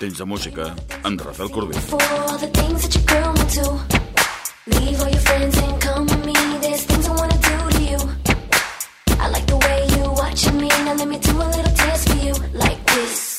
Temps de música amb Rafael Corbí. Leave all your friends and come with me. There's things I wanna do to you. I like the way you watching me. Now let me do a little dance for you like this.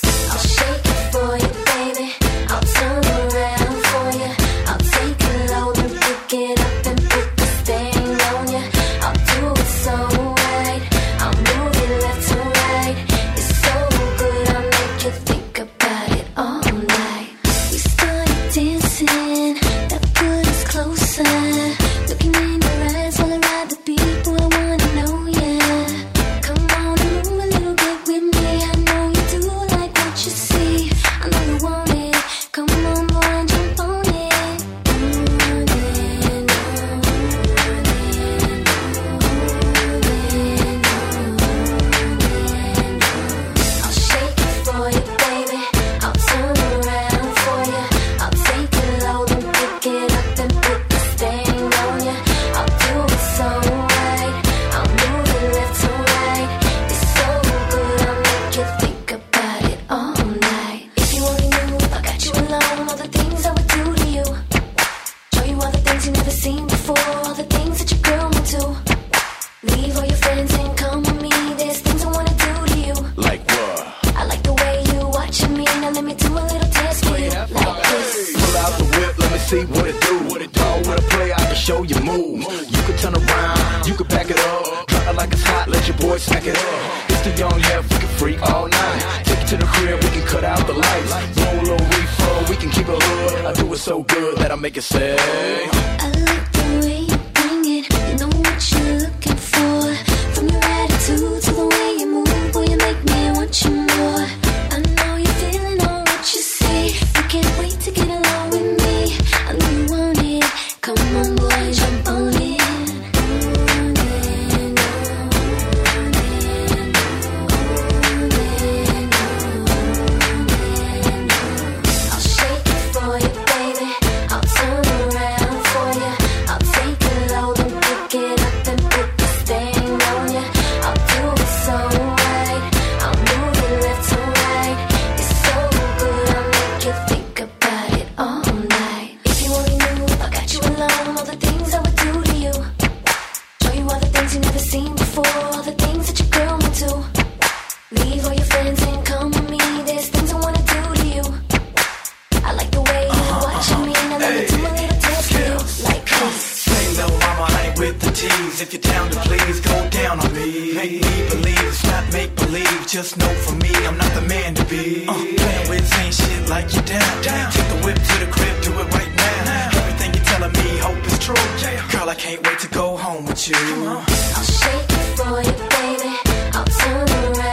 to please go down on me. Make me believe it's not make believe. Just know for me, I'm not the man to be. Uh, playing with ain't shit like you down. down. Take the whip to the crib, do it right now. now. Everything you're telling me, hope is true. Yeah. Girl, I can't wait to go home with you. I'll shake it for you, baby. I'll turn around.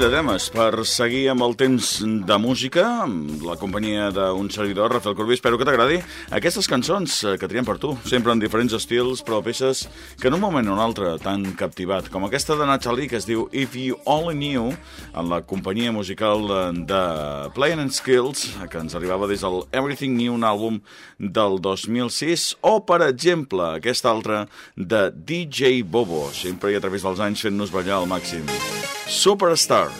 de temes per seguir amb el temps de música, amb la companyia d'un servidor, Rafael Corbí. Espero que t'agradi aquestes cançons eh, que triem per tu, sempre en diferents estils, però peces que en un moment o un altre t'han captivat, com aquesta de Natalie que es diu If You Only Knew, en la companyia musical eh, de Playing and Skills, que ens arribava des del Everything New, un àlbum del 2006, o, per exemple, aquesta altra de DJ Bobo, sempre i a través dels anys fent-nos ballar al màxim. Superstar.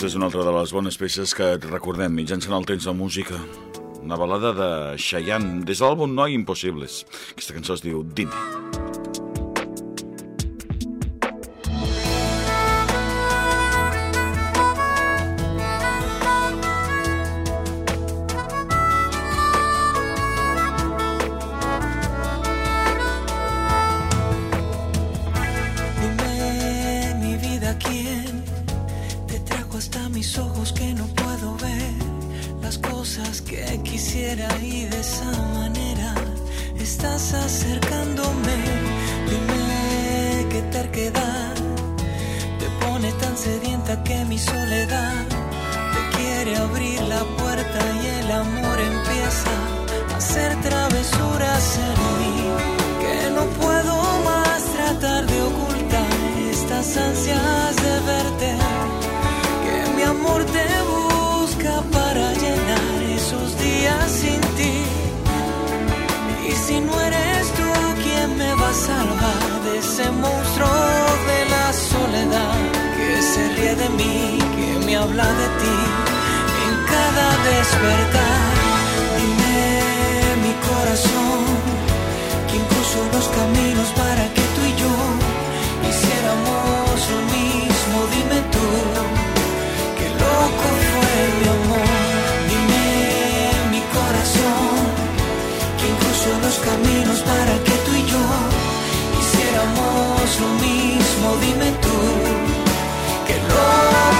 Aquesta és una altra de les bones peces que et recordem mitjançant el temps de música. Una balada de Cheyenne, des de l'àlbum Noi Impossibles. Aquesta cançó es diu Dime. Dime. estás acercándome. Dime qué terquedad te pone tan sedienta que mi soledad te quiere abrir la puerta y el amor empieza a hacer travesuras en mí. Que no puedo más tratar de ocultar estas ansias ese monstruo de la soledad que se ríe de mí, que me habla de ti en cada despertar. Dime mi corazón, quien cruzó los caminos para que tú y yo hiciéramos lo mismo. Dime tú, qué loco fue mi amor. Dime mi corazón, quien puso los caminos para que tú y yo éramos lo mismo, dime tú que no.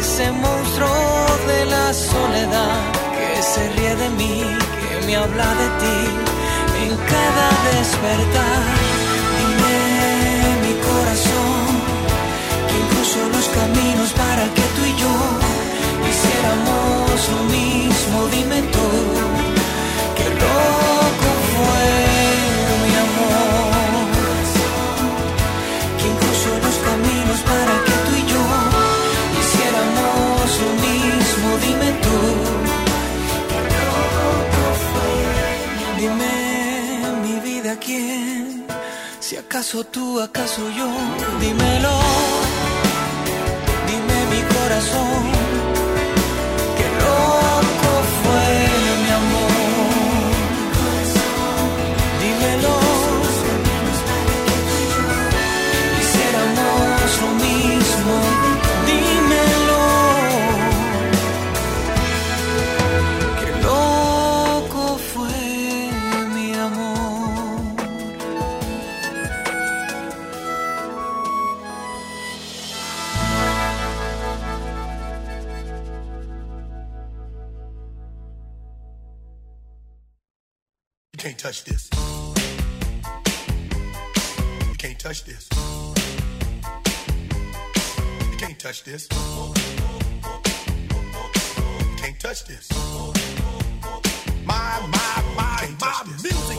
ese monstruo de la soledad que se ríe de mí, que me habla de ti en cada despertar. Dime mi corazón que incluso los caminos ¿Acaso tú, acaso yo? Dímelo, You can't touch this. You can't touch this. You can't touch this. You can't touch this. My, my, my, my music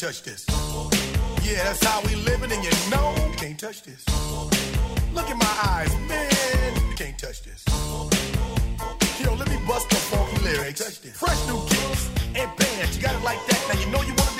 touch this. Yeah, that's how we living, and you know can't touch this. Look in my eyes, man, can't touch this. Yo, let me bust the funky lyrics. Fresh new kicks and bands, you got it like that. Now you know you wanna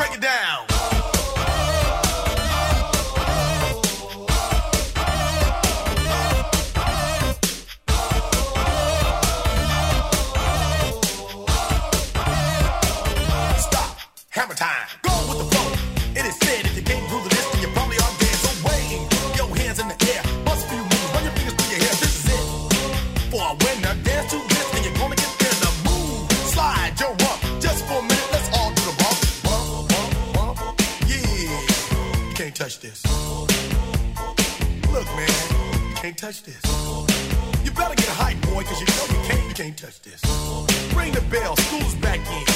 Break it down. Touch this. You better get hype, boy, cause you know you can't, you can't touch this. Ring the bell, school's back in.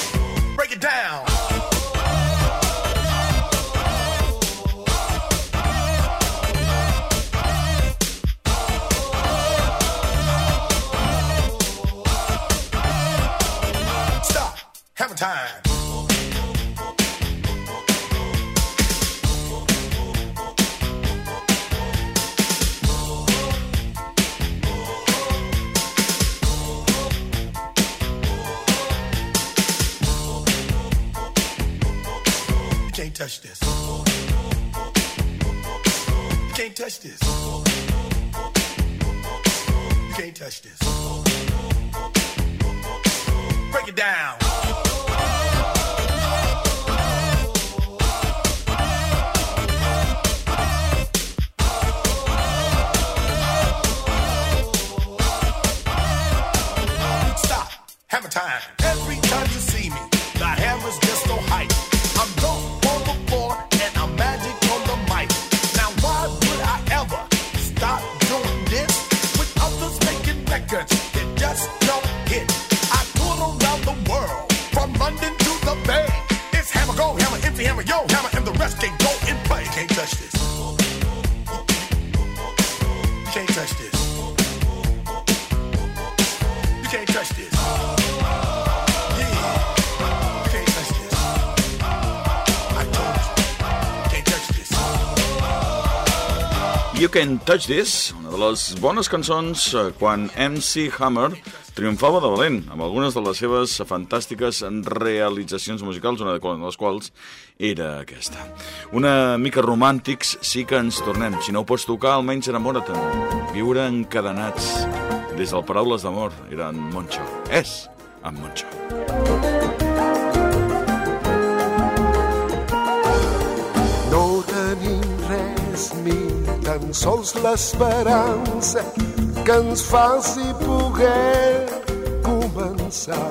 This. You can't touch this. Break it down. Stop. Time. Every time touch this. You. Can Touch This, una de les bones cançons eh, quan MC Hammer triomfava de valent, amb algunes de les seves fantàstiques realitzacions musicals, una de les quals era aquesta. Una mica romàntics sí que ens tornem. Si no ho pots tocar, almenys enamora-te'n. Viure encadenats. Des del Paraules d'Amor era en Moncho. És en Moncho. No res ni tan sols l'esperança que ens faci poder començar.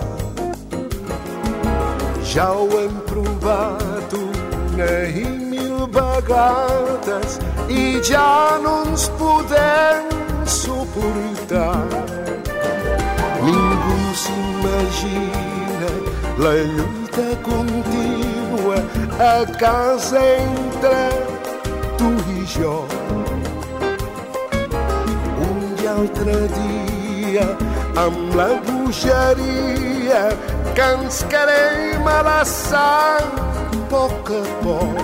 Ja ho hem provat una i mil vegades i ja no ens podem suportar. Ningú s'imagina la lluita contínua a casa entre tu i jo. Un i altre dia amb la bogeria que ens querem a la sang a poc a poc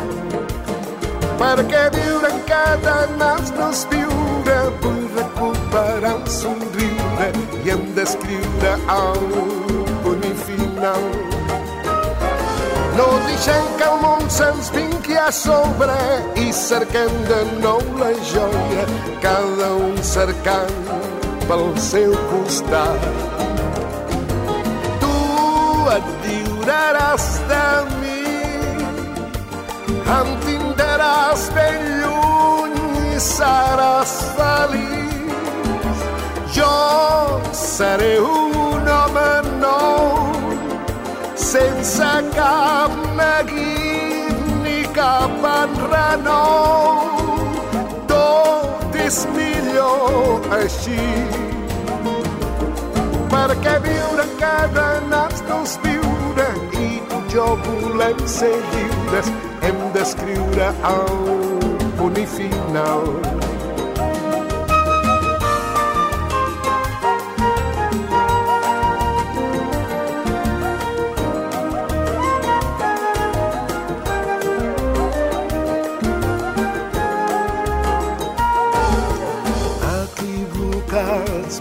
perquè viure encadenats no és viure vull recuperar un somriure i hem d'escriure el punt i final no deixem que el món se'ns vingui a sobre i cerquem de nou la joia cada un cercant pel seu costat tu et lliuraràs de mi em tindràs ben lluny i seràs feliç. Jo seré un home nou, sense cap neguit ni cap enrenou. Tot és millor així, perquè viure encadenats no és viure i jo volem ser lliures hem d'escriure el punt i final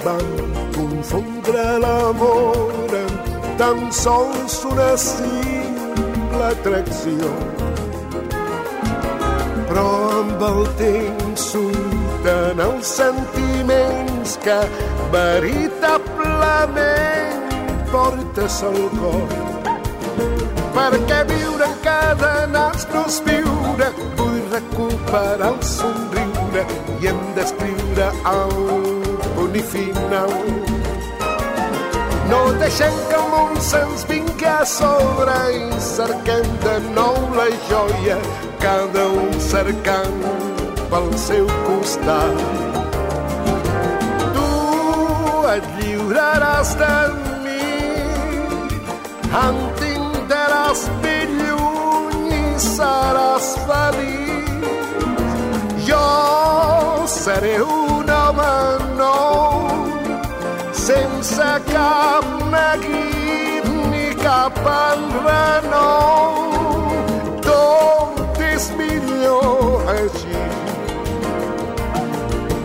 van confondre l'amor amb tan sols una simple atracció. Però amb el temps surten els sentiments que veritablement portes al cor. Perquè viure encadenats no és viure, vull recuperar el somriure i hem d'escriure el punt i final. No deixem que el món se'ns vingui a sobre i cerquem de nou la joia, cada un cercant pel seu costat. Tu et lliuraràs de mi, em tindràs ben lluny i seràs feliç. Jo seré home nou, sense cap neguit ni cap enrenou. Tot és millor així,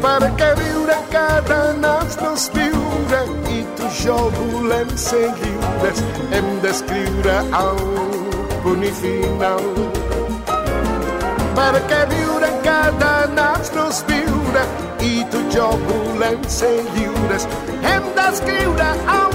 perquè viure encadenats no és viure i tu i jo volem ser lliures. Hem d'escriure el punt i final perquè viure encadenats no és viure i tu i jo volem ser lliures. Hem d'escriure el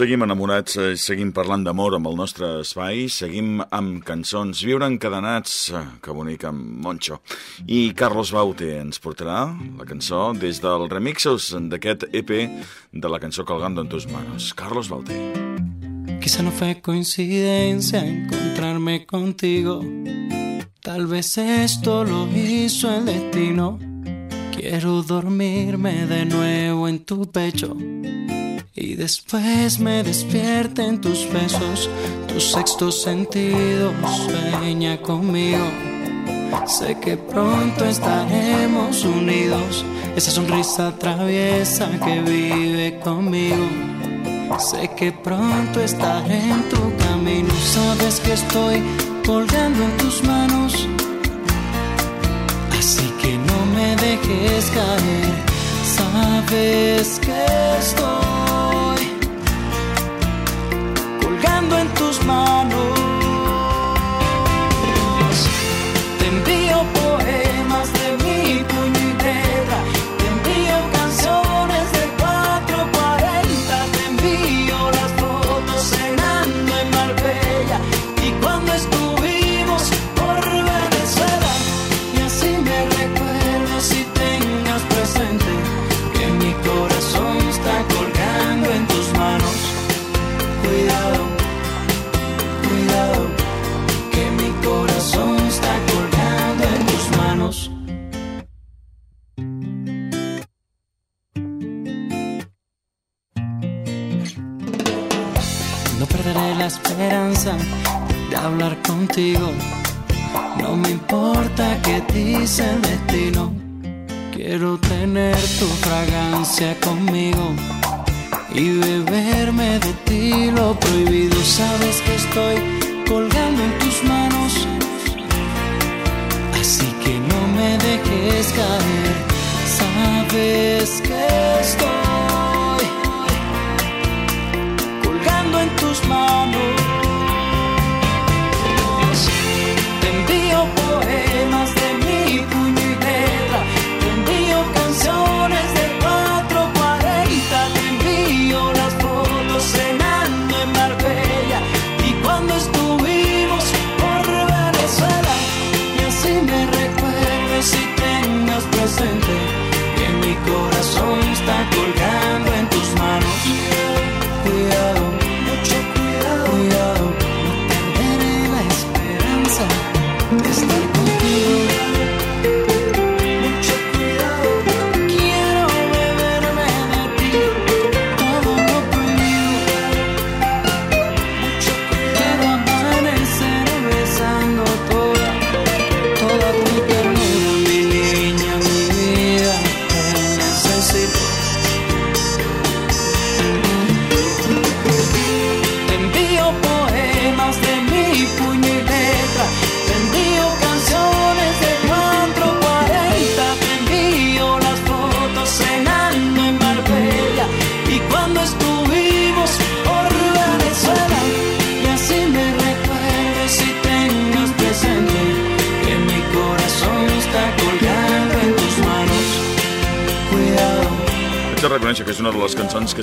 Seguim enamorats, eh, seguim parlant d'amor amb el nostre espai, seguim amb cançons, viure encadenats, eh, que bonic, amb Moncho. I Carlos Baute ens portarà la cançó des del remixos d'aquest EP de la cançó Colgando en tus manos. Carlos Baute. Quizá no fue coincidencia encontrarme contigo. Tal vez esto lo hizo el destino. Quiero dormirme de nuevo en tu pecho. Y después me despierta en tus besos, tu sexto sentido sueña conmigo. Sé que pronto estaremos unidos, esa sonrisa traviesa que vive conmigo. Sé que pronto estaré en tu camino, sabes que estoy colgando en tus manos. Así que no me dejes caer, sabes que estoy en tus manos.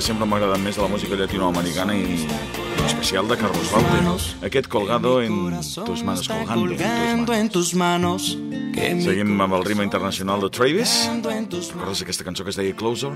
Sempre m'ha agradat més de la música llatinoamericana i en especial de Carlos Baute. Aquest Colgado en tus manos, colgando en tus manos. Seguim amb el ritme internacional de Travis. Recordes aquesta cançó que es deia Closer?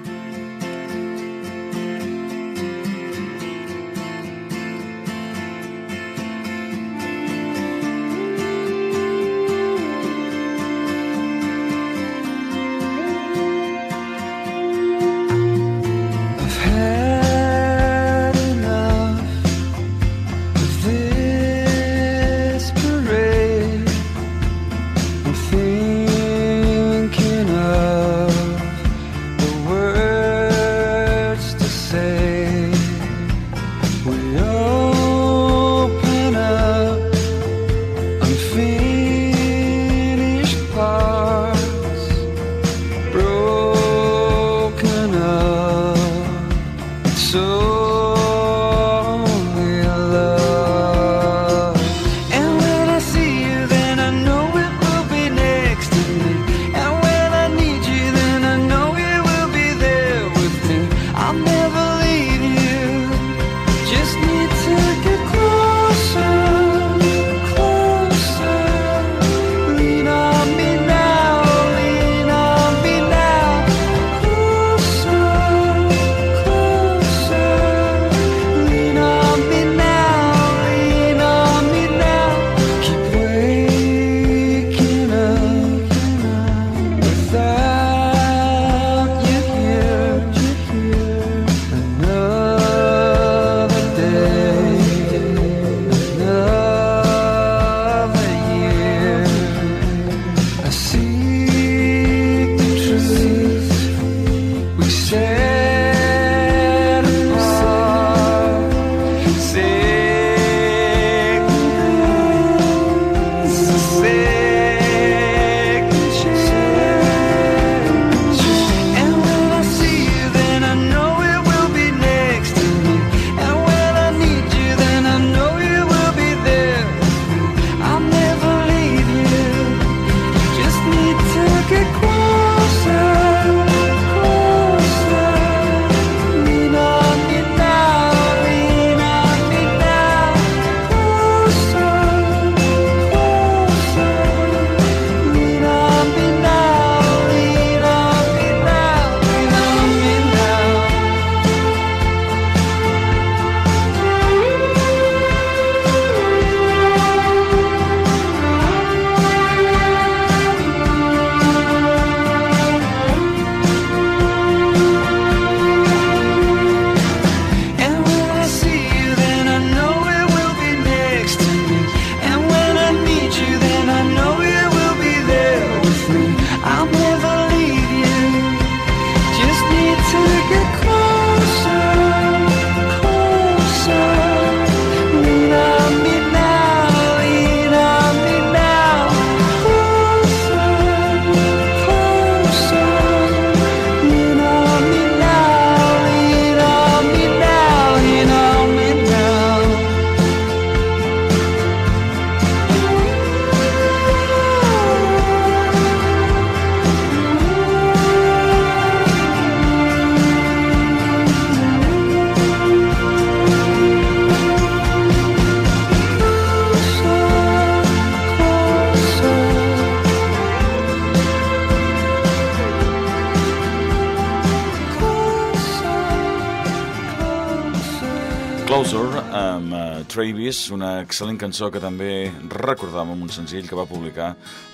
Travis, una excel·lent cançó que també recordàvem amb un senzill que va publicar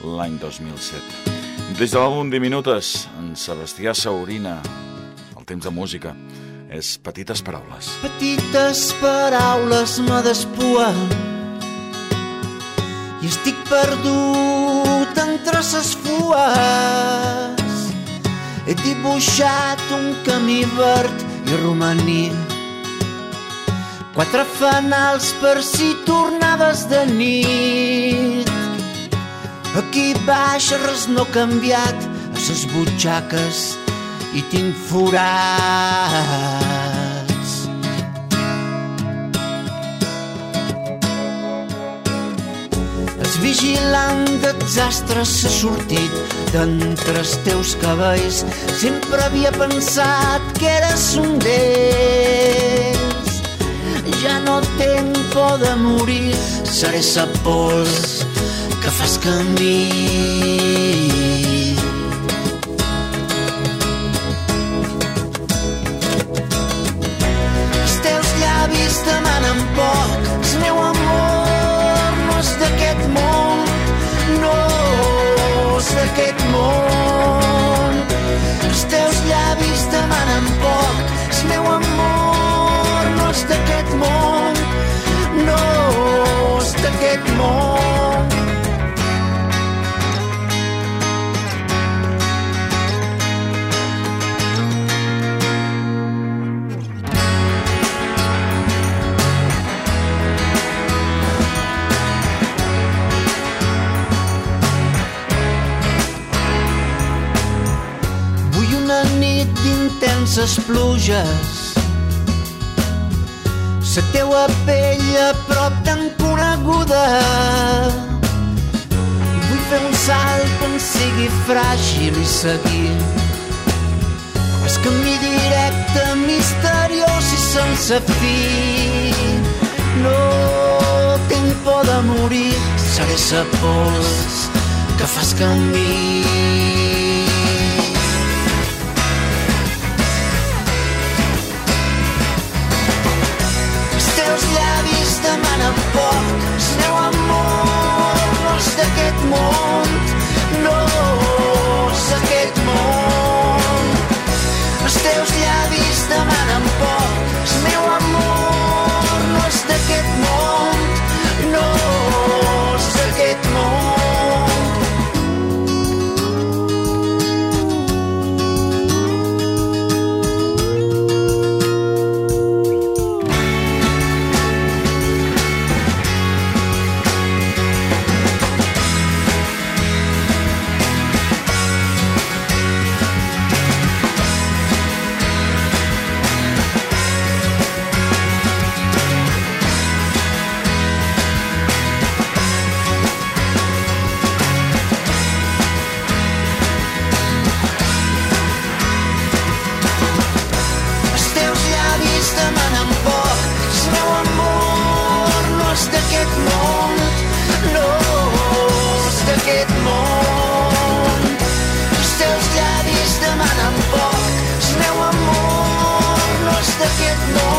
l'any 2007. Des de l'àlbum Diminutes, en Sebastià Saurina, el temps de música, és Petites Paraules. Petites paraules me despuen i estic perdut entre ses fues. He dibuixat un camí verd i romaní Quatre fanals per si tornaves de nit. Aquí baix res no ha canviat, a ses butxaques i tinc forats. El vigilant de desastres s'ha sortit d'entre els teus cabells. Sempre havia pensat que eres un d'ells. Ja no tenc por de morir, seré sa pols que fas camí. Els teus llavis demanen poc, el meu amor no és d'aquest món, no és d'aquest món. Els teus llavis demanen d'aquest món, no és d'aquest món. D'intenses pluges La teua pell a prop tan coneguda. Vull fer un salt em sigui fràgil i seguir El camí directe, misteriós i sense fi. No tinc por de morir. Seré sa pols que fas camí get more.